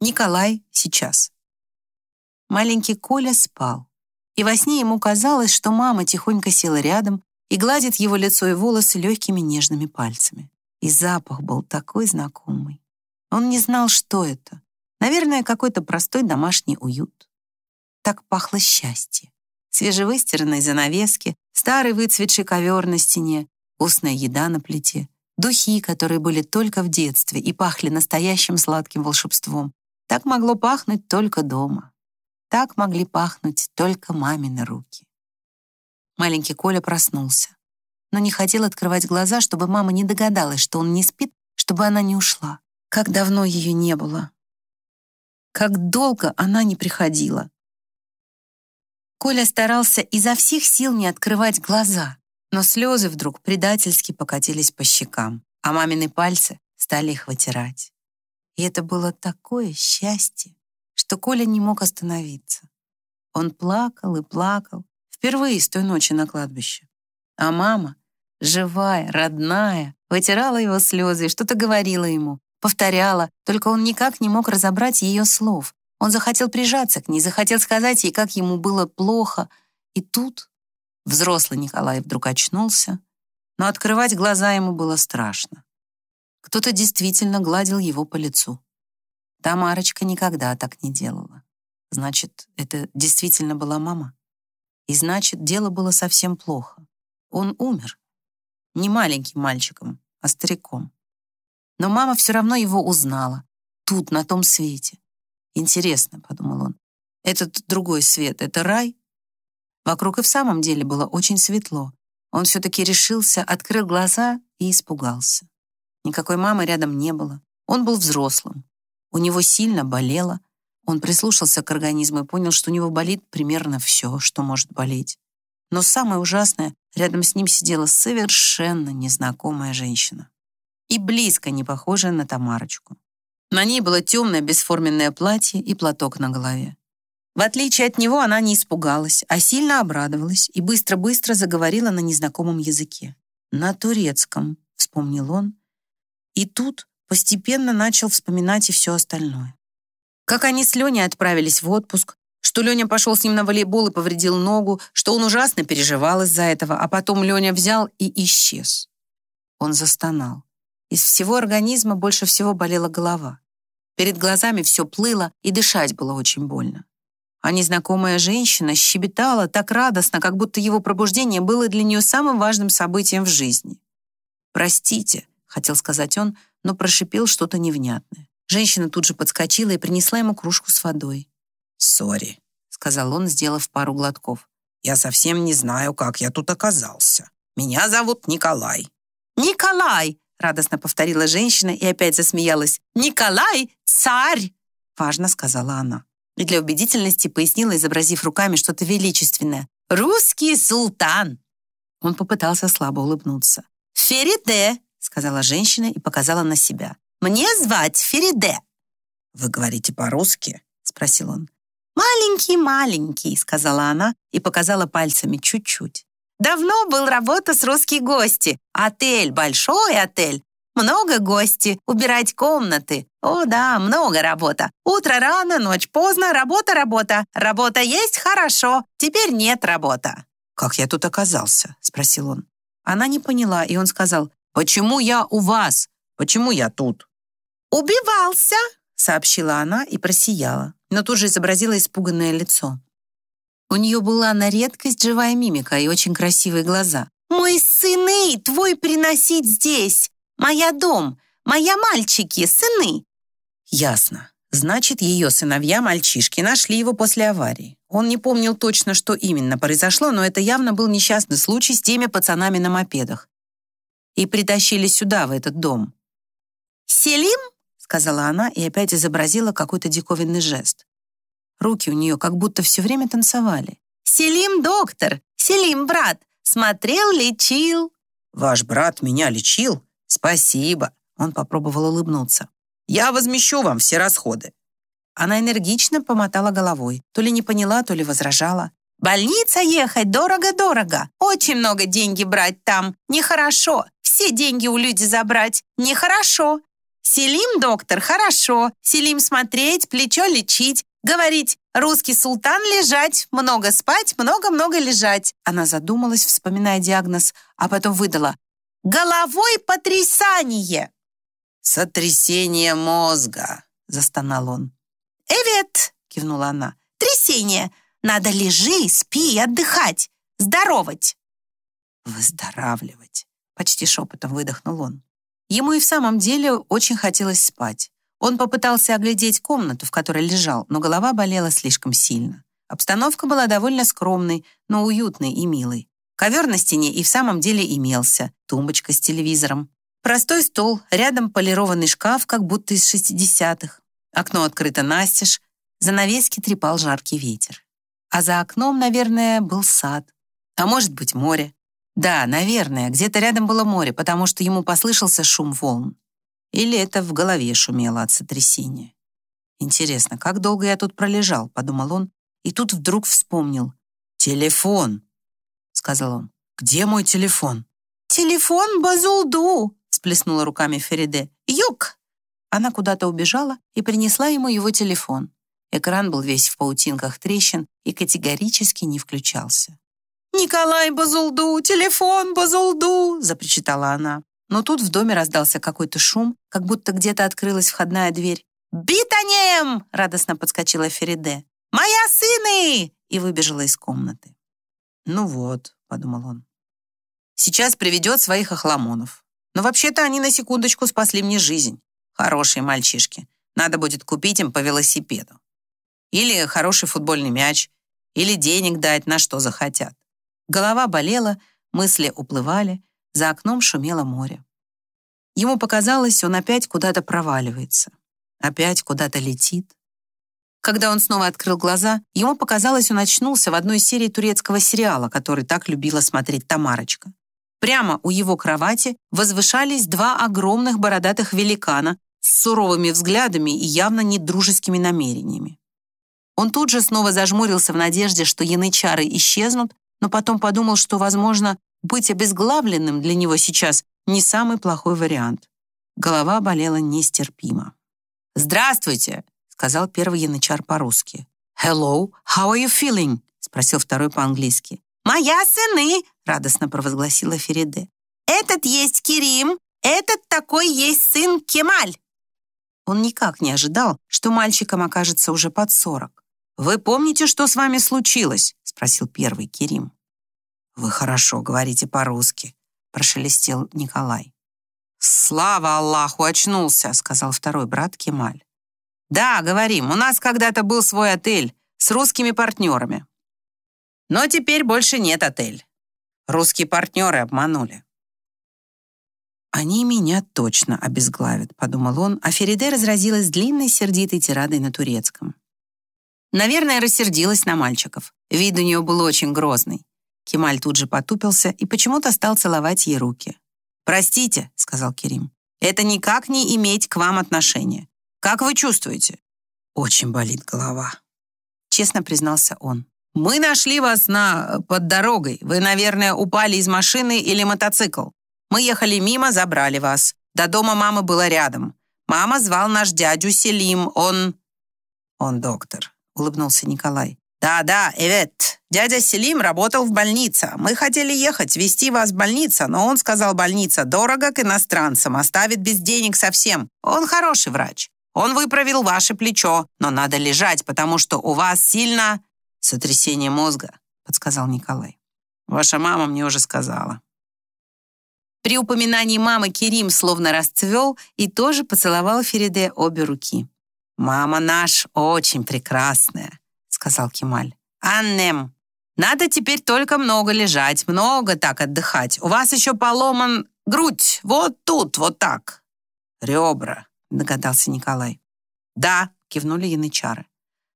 Николай сейчас. Маленький Коля спал. И во сне ему казалось, что мама тихонько села рядом и гладит его лицо и волосы легкими нежными пальцами. И запах был такой знакомый. Он не знал, что это. Наверное, какой-то простой домашний уют. Так пахло счастье. Свежевыстиранные занавески, старый выцветший ковер на стене, вкусная еда на плите, духи, которые были только в детстве и пахли настоящим сладким волшебством. Так могло пахнуть только дома. Так могли пахнуть только мамины руки. Маленький Коля проснулся, но не хотел открывать глаза, чтобы мама не догадалась, что он не спит, чтобы она не ушла. Как давно ее не было. Как долго она не приходила. Коля старался изо всех сил не открывать глаза, но слезы вдруг предательски покатились по щекам, а мамины пальцы стали их вытирать. И это было такое счастье, что Коля не мог остановиться. Он плакал и плакал, впервые с той ночи на кладбище. А мама, живая, родная, вытирала его слезы и что-то говорила ему, повторяла, только он никак не мог разобрать ее слов. Он захотел прижаться к ней, захотел сказать ей, как ему было плохо. И тут взрослый Николай вдруг очнулся, но открывать глаза ему было страшно. Кто-то действительно гладил его по лицу. Тамарочка никогда так не делала. Значит, это действительно была мама? И значит, дело было совсем плохо. Он умер. Не маленьким мальчиком, а стариком. Но мама все равно его узнала. Тут, на том свете. Интересно, подумал он. Этот другой свет — это рай? Вокруг и в самом деле было очень светло. Он все-таки решился, открыл глаза и испугался. Никакой мамы рядом не было. Он был взрослым. У него сильно болело. Он прислушался к организму и понял, что у него болит примерно все, что может болеть. Но самое ужасное, рядом с ним сидела совершенно незнакомая женщина. И близко не похожая на Тамарочку. На ней было темное бесформенное платье и платок на голове. В отличие от него она не испугалась, а сильно обрадовалась и быстро-быстро заговорила на незнакомом языке. «На турецком», — вспомнил он. И тут постепенно начал вспоминать и все остальное. Как они с Леней отправились в отпуск, что Леня пошел с ним на волейбол и повредил ногу, что он ужасно переживал из-за этого, а потом Леня взял и исчез. Он застонал. Из всего организма больше всего болела голова. Перед глазами все плыло, и дышать было очень больно. А незнакомая женщина щебетала так радостно, как будто его пробуждение было для нее самым важным событием в жизни. «Простите», — хотел сказать он, но прошипел что-то невнятное. Женщина тут же подскочила и принесла ему кружку с водой. «Сори», — сказал он, сделав пару глотков. «Я совсем не знаю, как я тут оказался. Меня зовут Николай». «Николай!» — радостно повторила женщина и опять засмеялась. «Николай — царь!» — важно сказала она. И для убедительности пояснила, изобразив руками что-то величественное. «Русский султан!» Он попытался слабо улыбнуться. «Фериде!» — сказала женщина и показала на себя. «Мне звать Фериде». «Вы говорите по-русски?» — спросил он. «Маленький-маленький», — сказала она и показала пальцами чуть-чуть. «Давно был работа с русские гости. Отель, большой отель. Много гости, убирать комнаты. О да, много работа. Утро рано, ночь поздно, работа, работа. Работа есть, хорошо. Теперь нет работа». «Как я тут оказался?» — спросил он. Она не поняла, и он сказал, «Почему я у вас? Почему я тут?» «Убивался», — сообщила она и просияла, но тут же изобразила испуганное лицо. У нее была на редкость живая мимика и очень красивые глаза. «Мой сыны твой приносить здесь! Моя дом! Моя мальчики, сыны!» «Ясно. Значит, ее сыновья-мальчишки нашли его после аварии. Он не помнил точно, что именно произошло, но это явно был несчастный случай с теми пацанами на мопедах и притащили сюда, в этот дом. «Селим?» — сказала она и опять изобразила какой-то диковинный жест. Руки у нее как будто все время танцевали. «Селим доктор! Селим брат! Смотрел, лечил!» «Ваш брат меня лечил? Спасибо!» Он попробовал улыбнуться. «Я возмещу вам все расходы!» Она энергично помотала головой. То ли не поняла, то ли возражала. «Больница ехать дорого-дорого. Очень много деньги брать там. Нехорошо все деньги у людей забрать. Нехорошо. Селим, доктор, хорошо. Селим смотреть, плечо лечить. Говорить, русский султан лежать, много спать, много-много лежать. Она задумалась, вспоминая диагноз, а потом выдала. Головой потрясание. Сотрясение мозга, застонал он. «Эвет!» — кивнула она. «Трясение! Надо лежи, спи и отдыхать, здоровать!» «Выздоравливать!» — почти шепотом выдохнул он. Ему и в самом деле очень хотелось спать. Он попытался оглядеть комнату, в которой лежал, но голова болела слишком сильно. Обстановка была довольно скромной, но уютной и милой. Ковер на стене и в самом деле имелся, тумбочка с телевизором. Простой стол, рядом полированный шкаф, как будто из 60-х. Окно открыто настежь, занавески трепал жаркий ветер. А за окном, наверное, был сад. А может быть, море. Да, наверное, где-то рядом было море, потому что ему послышался шум волн. Или это в голове шумело от сотрясения. «Интересно, как долго я тут пролежал?» — подумал он, и тут вдруг вспомнил. «Телефон!» — сказал он. «Где мой телефон?» «Телефон Базулду!» — сплеснула руками Фериде. «Юк!» Она куда-то убежала и принесла ему его телефон. Экран был весь в паутинках трещин и категорически не включался. «Николай Базулду! Телефон Базулду!» — запричитала она. Но тут в доме раздался какой-то шум, как будто где-то открылась входная дверь. «Битанем!» — радостно подскочила Фериде. «Моя сыны!» — и выбежала из комнаты. «Ну вот», — подумал он. «Сейчас приведет своих охламонов. Но вообще-то они на секундочку спасли мне жизнь. Хорошие мальчишки. Надо будет купить им по велосипеду. Или хороший футбольный мяч, или денег дать, на что захотят. Голова болела, мысли уплывали, за окном шумело море. Ему показалось, он опять куда-то проваливается, опять куда-то летит. Когда он снова открыл глаза, ему показалось, он очнулся в одной серии турецкого сериала, который так любила смотреть Тамарочка. Прямо у его кровати возвышались два огромных бородатых великана с суровыми взглядами и явно недружескими намерениями. Он тут же снова зажмурился в надежде, что янычары исчезнут, но потом подумал, что, возможно, быть обезглавленным для него сейчас не самый плохой вариант. Голова болела нестерпимо. «Здравствуйте!» — сказал первый янычар по-русски. «Hello, how are you feeling?» — спросил второй по-английски. «Моя сыны!» — радостно провозгласила Фериде. «Этот есть Кирим, этот такой есть сын Кемаль!» Он никак не ожидал, что мальчикам окажется уже под сорок. «Вы помните, что с вами случилось?» спросил первый Керим. «Вы хорошо говорите по-русски», — прошелестел Николай. «Слава Аллаху, очнулся», — сказал второй брат Кемаль. «Да, говорим, у нас когда-то был свой отель с русскими партнерами. Но теперь больше нет отель. Русские партнеры обманули». «Они меня точно обезглавят», — подумал он, а Фериде разразилась длинной сердитой тирадой на турецком. Наверное, рассердилась на мальчиков. Вид у нее был очень грозный. Кемаль тут же потупился и почему-то стал целовать ей руки. «Простите», — сказал Керим, — «это никак не иметь к вам отношения. Как вы чувствуете?» «Очень болит голова», — честно признался он. «Мы нашли вас на... под дорогой. Вы, наверное, упали из машины или мотоцикл. Мы ехали мимо, забрали вас. До дома мамы было рядом. Мама звал наш дядю Селим. Он...» «Он доктор», улыбнулся Николай. «Да-да, Эвет, дядя Селим работал в больнице. Мы хотели ехать, везти вас в больницу, но он сказал, больница дорого к иностранцам, оставит без денег совсем. Он хороший врач. Он выправил ваше плечо, но надо лежать, потому что у вас сильно сотрясение мозга», подсказал Николай. «Ваша мама мне уже сказала». При упоминании мамы Керим словно расцвел и тоже поцеловал Фериде обе руки. «Мама наш очень прекрасная», — сказал Кемаль. «Аннем, надо теперь только много лежать, много так отдыхать. У вас еще поломан грудь, вот тут, вот так». «Ребра», — догадался Николай. «Да», — кивнули янычары.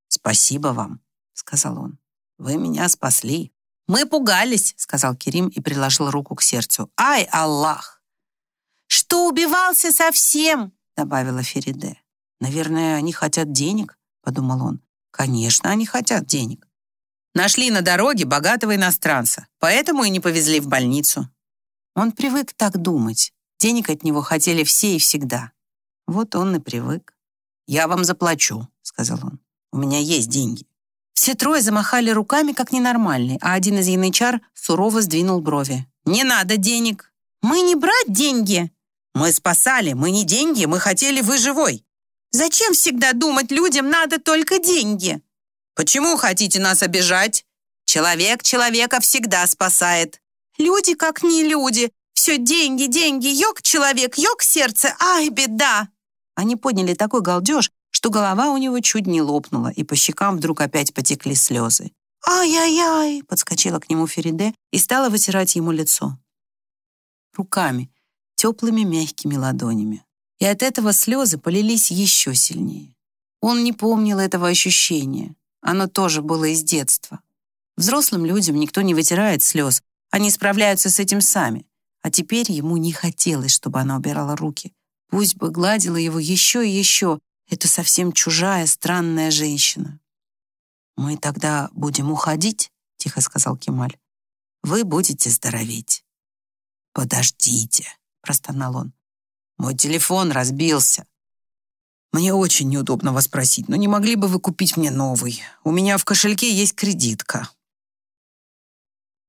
«Спасибо вам», — сказал он. «Вы меня спасли». «Мы пугались», — сказал Керим и приложил руку к сердцу. «Ай, Аллах!» «Что убивался совсем?» — добавила Фериде. «Наверное, они хотят денег», — подумал он. «Конечно, они хотят денег». Нашли на дороге богатого иностранца, поэтому и не повезли в больницу. Он привык так думать. Денег от него хотели все и всегда. Вот он и привык. «Я вам заплачу», — сказал он. «У меня есть деньги». Все трое замахали руками, как ненормальные, а один из янычар сурово сдвинул брови. «Не надо денег!» «Мы не брать деньги!» «Мы спасали, мы не деньги, мы хотели вы живой!» «Зачем всегда думать людям надо только деньги?» «Почему хотите нас обижать?» «Человек человека всегда спасает». «Люди как не люди. Все деньги, деньги, йог человек, йог сердце, ай, беда!» Они подняли такой галдеж, что голова у него чуть не лопнула, и по щекам вдруг опять потекли слезы. «Ай-яй-яй!» — подскочила к нему Фериде и стала вытирать ему лицо. Руками, теплыми мягкими ладонями. И от этого слезы полились еще сильнее. Он не помнил этого ощущения. Оно тоже было из детства. Взрослым людям никто не вытирает слез, они справляются с этим сами. А теперь ему не хотелось, чтобы она убирала руки. Пусть бы гладила его еще и еще. Это совсем чужая, странная женщина. «Мы тогда будем уходить», — тихо сказал Кемаль. «Вы будете здороветь». «Подождите», — простонал он. «Мой телефон разбился. Мне очень неудобно вас просить, но не могли бы вы купить мне новый? У меня в кошельке есть кредитка».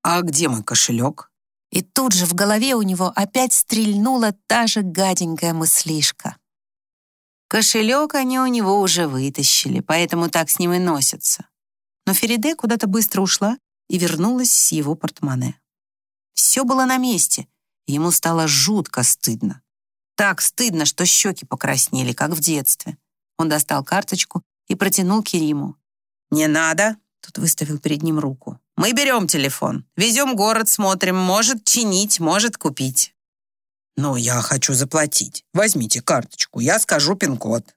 «А где мой кошелек?» И тут же в голове у него опять стрельнула та же гаденькая мыслишка. Кошелек они у него уже вытащили, поэтому так с ним и носятся. Но Фериде куда-то быстро ушла и вернулась с его портмоне. Все было на месте, ему стало жутко стыдно. Так стыдно, что щеки покраснели, как в детстве. Он достал карточку и протянул Кериму. «Не надо!» — тут выставил перед ним руку. «Мы берем телефон, везем город, смотрим, может чинить, может купить». «Но я хочу заплатить. Возьмите карточку, я скажу пин-код».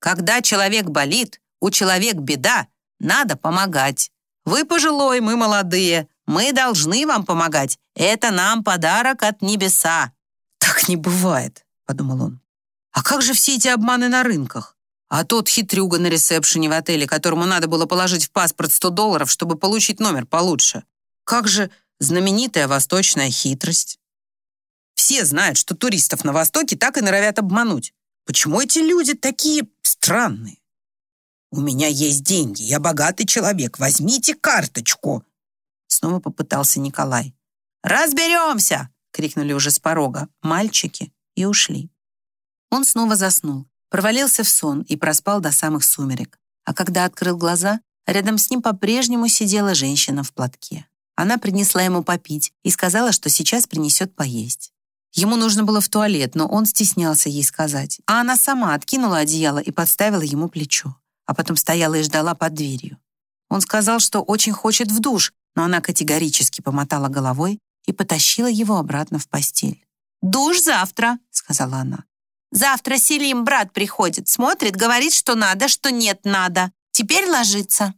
«Когда человек болит, у человека беда, надо помогать. Вы пожилой, мы молодые. Мы должны вам помогать. Это нам подарок от небеса». «Так не бывает», — подумал он. «А как же все эти обманы на рынках? А тот хитрюга на ресепшене в отеле, которому надо было положить в паспорт 100 долларов, чтобы получить номер получше? Как же знаменитая восточная хитрость?» Все знают, что туристов на Востоке так и норовят обмануть. Почему эти люди такие странные? «У меня есть деньги, я богатый человек, возьмите карточку!» Снова попытался Николай. «Разберемся!» — крикнули уже с порога мальчики и ушли. Он снова заснул, провалился в сон и проспал до самых сумерек. А когда открыл глаза, рядом с ним по-прежнему сидела женщина в платке. Она принесла ему попить и сказала, что сейчас принесет поесть. Ему нужно было в туалет, но он стеснялся ей сказать, а она сама откинула одеяло и подставила ему плечо а потом стояла и ждала под дверью. Он сказал, что очень хочет в душ, но она категорически помотала головой и потащила его обратно в постель. «Душ завтра», — сказала она. «Завтра Селим, брат, приходит, смотрит, говорит, что надо, что нет надо. Теперь ложится».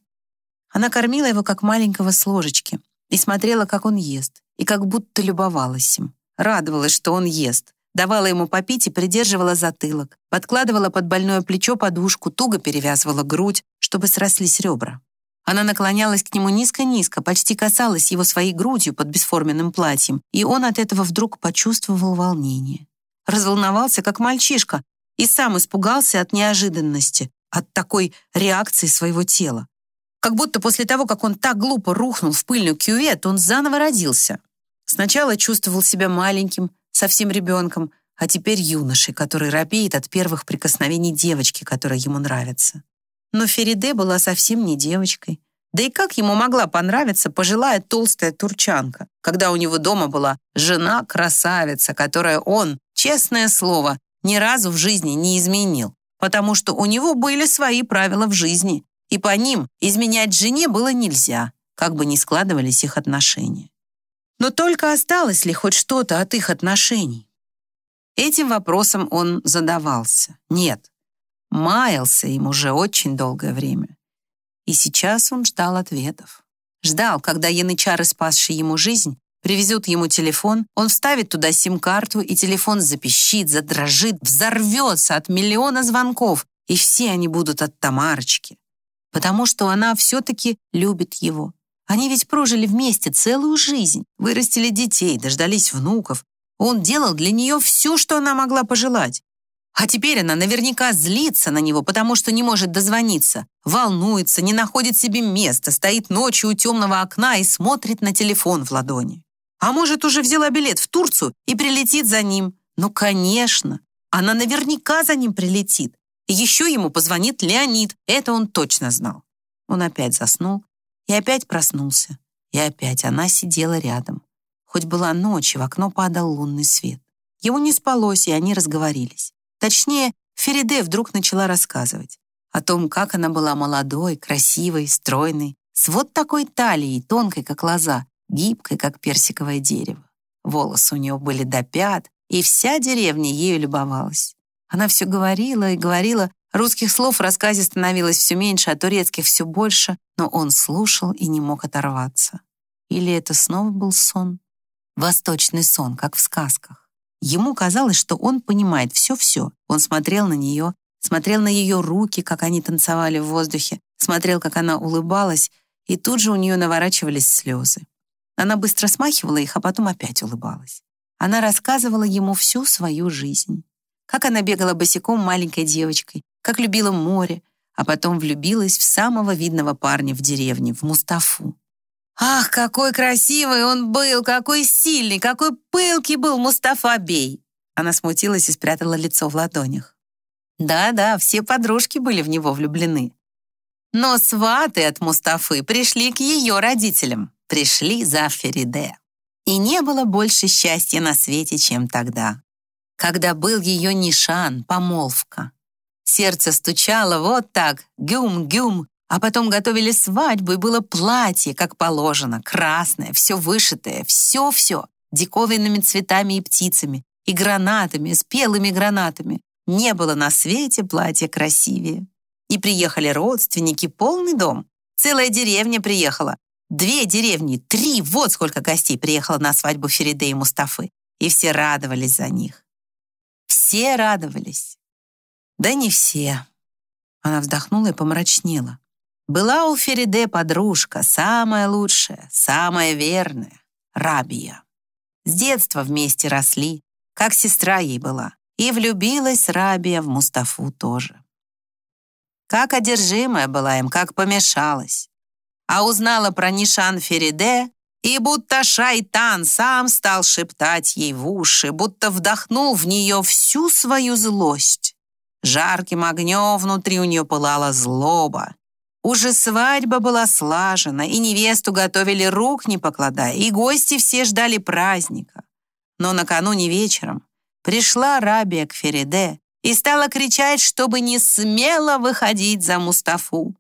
Она кормила его, как маленького с ложечки, и смотрела, как он ест, и как будто любовалась им. Радовалась, что он ест, давала ему попить и придерживала затылок, подкладывала под больное плечо подушку, туго перевязывала грудь, чтобы срослись ребра. Она наклонялась к нему низко-низко, почти касалась его своей грудью под бесформенным платьем, и он от этого вдруг почувствовал волнение. Разволновался, как мальчишка, и сам испугался от неожиданности, от такой реакции своего тела. Как будто после того, как он так глупо рухнул в пыльную кювет, он заново родился. Сначала чувствовал себя маленьким, совсем ребенком, а теперь юношей, который робеет от первых прикосновений девочки, которая ему нравится. Но Фериде была совсем не девочкой. Да и как ему могла понравиться пожилая толстая турчанка, когда у него дома была жена-красавица, которая он, честное слово, ни разу в жизни не изменил, потому что у него были свои правила в жизни, и по ним изменять жене было нельзя, как бы ни складывались их отношения. Но только осталось ли хоть что-то от их отношений? Этим вопросом он задавался. Нет, маялся им уже очень долгое время. И сейчас он ждал ответов. Ждал, когда янычары, спасшие ему жизнь, привезут ему телефон, он вставит туда сим-карту, и телефон запищит, задрожит, взорвется от миллиона звонков, и все они будут от Тамарочки. Потому что она все-таки любит его, они ведь прожили вместе целую жизнь, вырастили детей, дождались внуков. Он делал для нее все, что она могла пожелать. А теперь она наверняка злится на него, потому что не может дозвониться, волнуется, не находит себе места, стоит ночью у темного окна и смотрит на телефон в ладони. А может, уже взяла билет в Турцию и прилетит за ним. Ну, конечно, она наверняка за ним прилетит. Еще ему позвонит Леонид, это он точно знал. Он опять заснул и опять проснулся. И опять она сидела рядом. Хоть была ночь, и в окно падал лунный свет. Ему не спалось, и они разговорились. Точнее, Фериде вдруг начала рассказывать о том, как она была молодой, красивой, стройной, с вот такой талией, тонкой, как лоза, гибкой, как персиковое дерево. Волосы у нее были до пят, и вся деревня ею любовалась. Она все говорила и говорила, русских слов в рассказе становилось все меньше, а турецких все больше, но он слушал и не мог оторваться. Или это снова был сон? Восточный сон, как в сказках. Ему казалось, что он понимает все-все. Он смотрел на нее, смотрел на ее руки, как они танцевали в воздухе, смотрел, как она улыбалась, и тут же у нее наворачивались слезы. Она быстро смахивала их, а потом опять улыбалась. Она рассказывала ему всю свою жизнь. Как она бегала босиком маленькой девочкой, как любила море, а потом влюбилась в самого видного парня в деревне, в Мустафу. Ах, какой красивый он был, какой сильный, какой пылкий был Мустафа Бей. Она смутилась и спрятала лицо в ладонях. Да-да, все подружки были в него влюблены. Но сваты от Мустафы пришли к ее родителям пришли за Фериде. И не было больше счастья на свете, чем тогда, когда был ее нишан, помолвка. Сердце стучало вот так, гюм-гюм, а потом готовили свадьбу, и было платье, как положено, красное, все вышитое, все-все, диковинными цветами и птицами, и гранатами, спелыми гранатами. Не было на свете платья красивее. И приехали родственники, полный дом. Целая деревня приехала, Две деревни, три, вот сколько гостей приехало на свадьбу Фериде и Мустафы. И все радовались за них. Все радовались. Да не все. Она вздохнула и помрачнела. Была у Фериде подружка, самая лучшая, самая верная, Рабия. С детства вместе росли, как сестра ей была. И влюбилась Рабия в Мустафу тоже. Как одержимая была им, как помешалась а узнала про Нишан Фериде, и будто шайтан сам стал шептать ей в уши, будто вдохнул в нее всю свою злость. Жарким огнем внутри у нее пылала злоба. Уже свадьба была слажена, и невесту готовили рук не покладая, и гости все ждали праздника. Но накануне вечером пришла Рабия к Фериде и стала кричать, чтобы не смело выходить за Мустафу.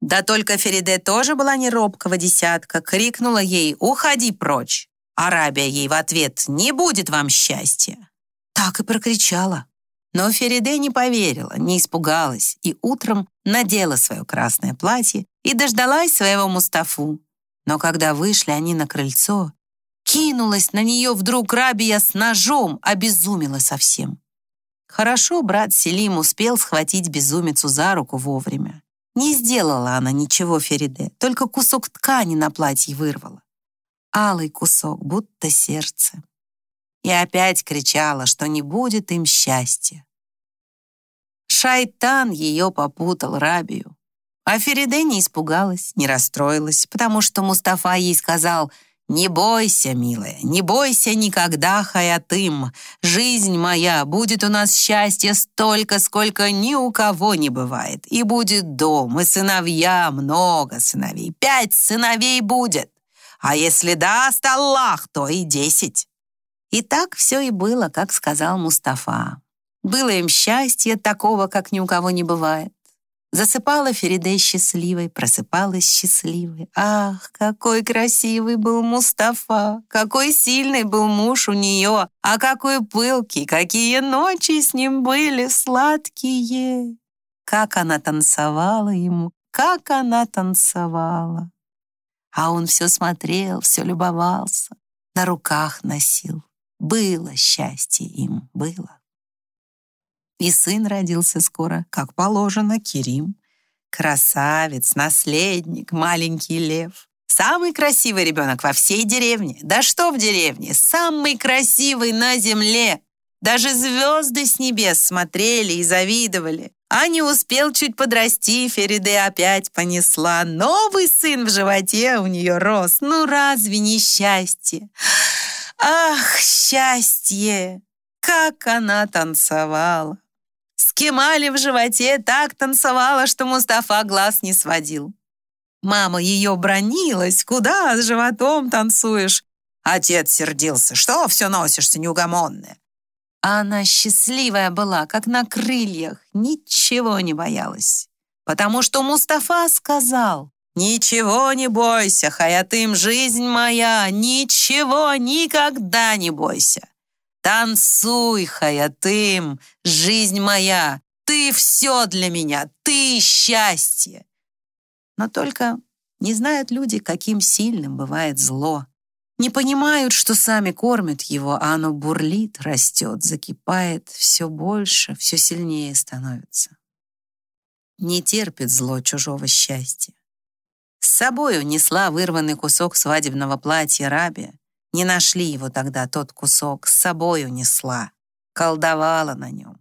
Да только Фериде тоже была не робкого десятка, крикнула ей «Уходи прочь!» Арабия ей в ответ «Не будет вам счастья!» Так и прокричала. Но Фериде не поверила, не испугалась и утром надела свое красное платье и дождалась своего Мустафу. Но когда вышли они на крыльцо, кинулась на нее вдруг Рабия с ножом, обезумела совсем. Хорошо брат Селим успел схватить безумицу за руку вовремя. Не сделала она ничего Фериде, только кусок ткани на платье вырвала. Алый кусок, будто сердце. И опять кричала, что не будет им счастья. Шайтан ее попутал Рабию. А Фериде не испугалась, не расстроилась, потому что Мустафа ей сказал — «Не бойся, милая, не бойся никогда, Хаятым. Жизнь моя, будет у нас счастье столько, сколько ни у кого не бывает. И будет дом, и сыновья, много сыновей. Пять сыновей будет. А если даст Аллах, то и десять». И так все и было, как сказал Мустафа. Было им счастье такого, как ни у кого не бывает. Засыпала Фериде счастливой, просыпалась счастливой. Ах, какой красивый был Мустафа, какой сильный был муж у нее, а какой пылкий, какие ночи с ним были сладкие. Как она танцевала ему, как она танцевала. А он все смотрел, все любовался, на руках носил. Было счастье им, было. И сын родился скоро, как положено, Кирим. Красавец, наследник, маленький лев. Самый красивый ребенок во всей деревне. Да что в деревне, самый красивый на земле. Даже звезды с небес смотрели и завидовали. А не успел чуть подрасти, Фериде опять понесла. Новый сын в животе у нее рос. Ну разве не счастье? Ах, счастье! Как она танцевала! С Кемали в животе так танцевала, что Мустафа глаз не сводил. Мама ее бронилась. Куда с животом танцуешь? Отец сердился. Что все носишься, неугомонная? А она счастливая была, как на крыльях, ничего не боялась. Потому что Мустафа сказал, «Ничего не бойся, Хаятым, жизнь моя, ничего никогда не бойся. Танцуй, Хаятым, жизнь моя, ты все для меня, ты счастье». Но только не знают люди, каким сильным бывает зло. Не понимают, что сами кормят его, а оно бурлит, растет, закипает, все больше, все сильнее становится. Не терпит зло чужого счастья. С собой унесла вырванный кусок свадебного платья Рабия. Не нашли его тогда, тот кусок, с собой унесла. Колдовала на нем.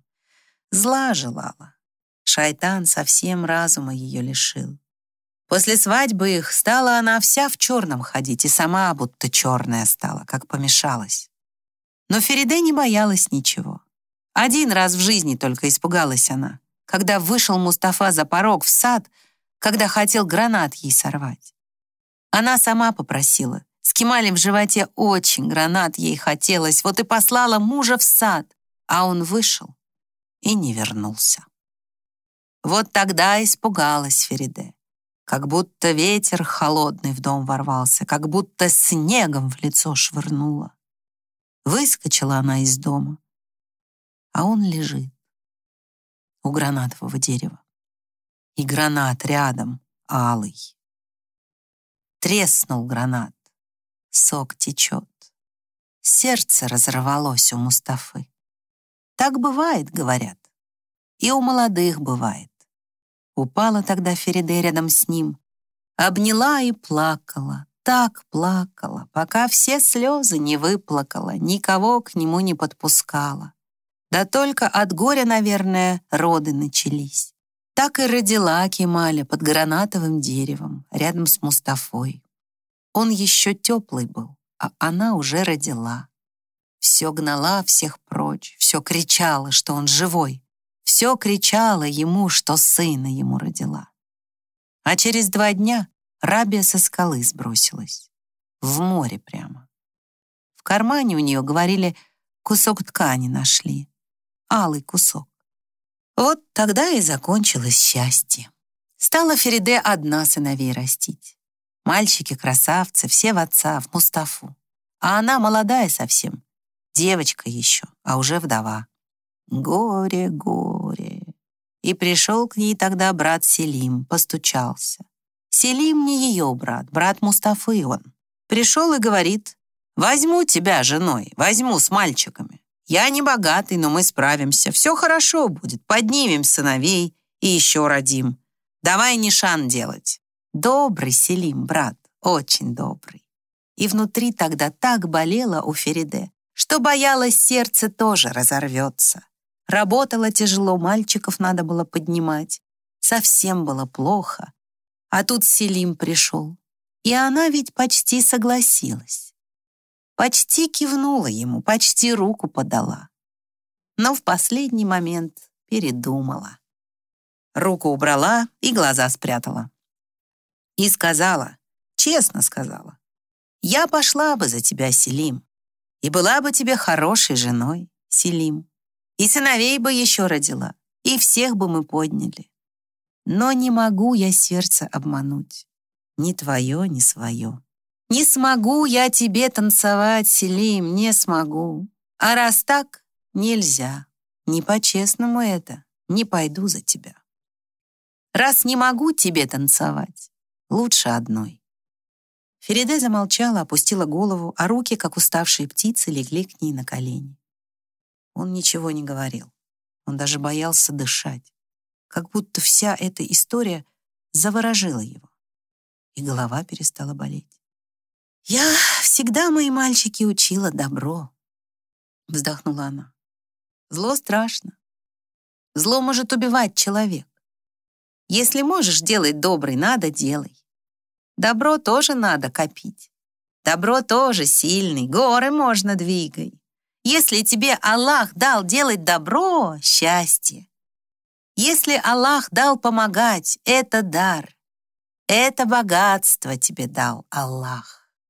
Зла желала. Шайтан совсем разума ее лишил. После свадьбы их стала она вся в черном ходить, и сама будто черная стала, как помешалась. Но Фериде не боялась ничего. Один раз в жизни только испугалась она, когда вышел Мустафа за порог в сад, когда хотел гранат ей сорвать. Она сама попросила. С Кемалем в животе очень гранат ей хотелось, вот и послала мужа в сад, а он вышел и не вернулся. Вот тогда испугалась Фериде как будто ветер холодный в дом ворвался, как будто снегом в лицо швырнуло. Выскочила она из дома, а он лежит у гранатового дерева. И гранат рядом, алый. Треснул гранат, сок течет. Сердце разорвалось у Мустафы. Так бывает, говорят. И у молодых бывает. Упала тогда Фериде рядом с ним, обняла и плакала, так плакала, пока все слезы не выплакала, никого к нему не подпускала. Да только от горя, наверное, роды начались. Так и родила Кемаля под гранатовым деревом, рядом с Мустафой. Он еще теплый был, а она уже родила. Все гнала всех прочь, все кричала, что он живой, все кричала ему, что сына ему родила. А через два дня Рабия со скалы сбросилась. В море прямо. В кармане у нее, говорили, кусок ткани нашли. Алый кусок. Вот тогда и закончилось счастье. Стала Фериде одна сыновей растить. Мальчики-красавцы, все в отца, в Мустафу. А она молодая совсем, девочка еще, а уже вдова. Горе, горе. И пришел к ней тогда брат Селим, постучался. Селим не ее брат, брат Мустафы он. Пришел и говорит, возьму тебя женой, возьму с мальчиками. Я не богатый, но мы справимся, все хорошо будет, поднимем сыновей и еще родим. Давай нишан делать. Добрый Селим, брат, очень добрый. И внутри тогда так болело у Фериде, что боялось сердце тоже разорвется. Работала тяжело, мальчиков надо было поднимать. Совсем было плохо. А тут Селим пришел. И она ведь почти согласилась. Почти кивнула ему, почти руку подала. Но в последний момент передумала. Руку убрала и глаза спрятала. И сказала, честно сказала, «Я пошла бы за тебя, Селим, и была бы тебе хорошей женой, Селим. И сыновей бы еще родила, и всех бы мы подняли. Но не могу я сердце обмануть, ни твое, ни свое. Не смогу я тебе танцевать, Селим, не смогу. А раз так, нельзя. Не по-честному это, не пойду за тебя. Раз не могу тебе танцевать, лучше одной. Фериде замолчала, опустила голову, а руки, как уставшие птицы, легли к ней на колени. Он ничего не говорил. Он даже боялся дышать. Как будто вся эта история заворожила его. И голова перестала болеть. «Я всегда, мои мальчики, учила добро», — вздохнула она. Зло страшно. Зло может убивать человека. Если можешь делать добрый, надо делай. Добро тоже надо копить. Добро тоже сильный, горы можно двигай. Если тебе Аллах дал делать добро, счастье. Если Аллах дал помогать, это дар. Это богатство тебе дал Аллах.